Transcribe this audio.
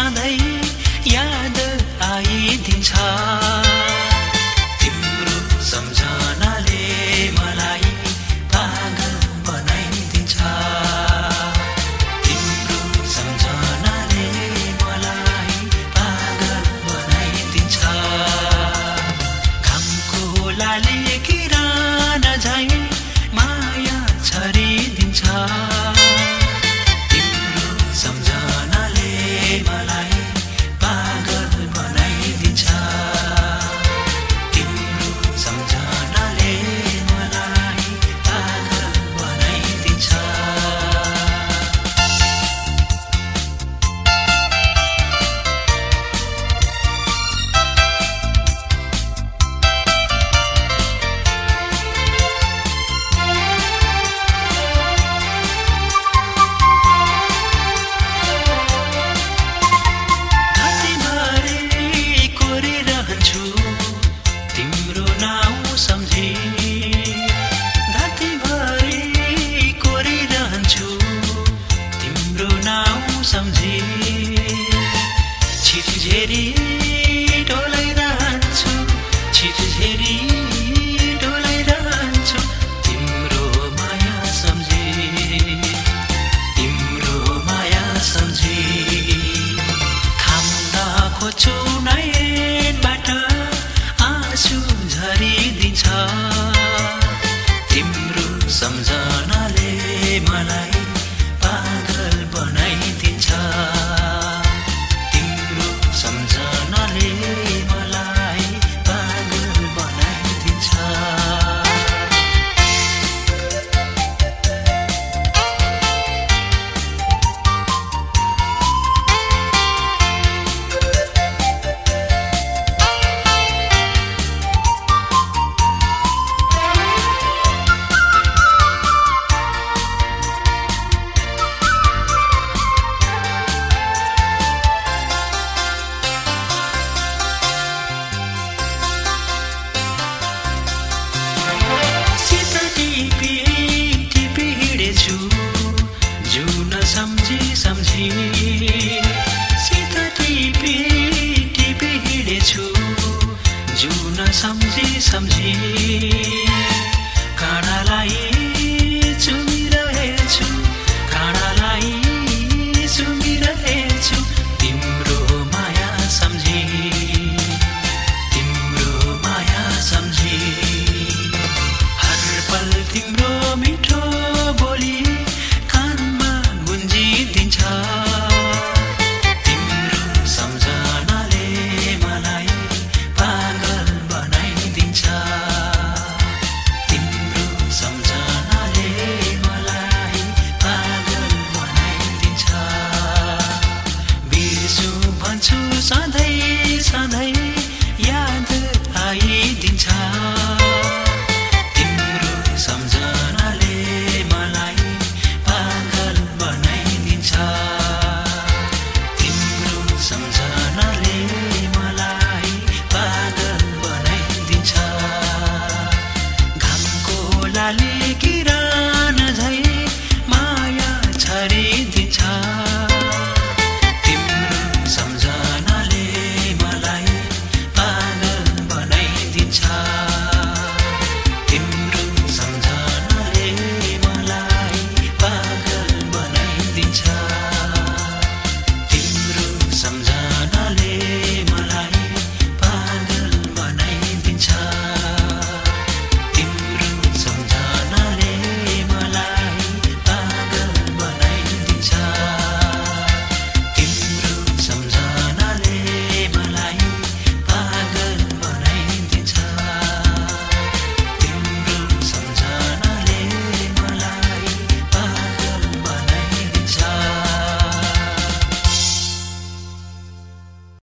சதை ti. सम्झी सम्झी। काँडालाई सधैँ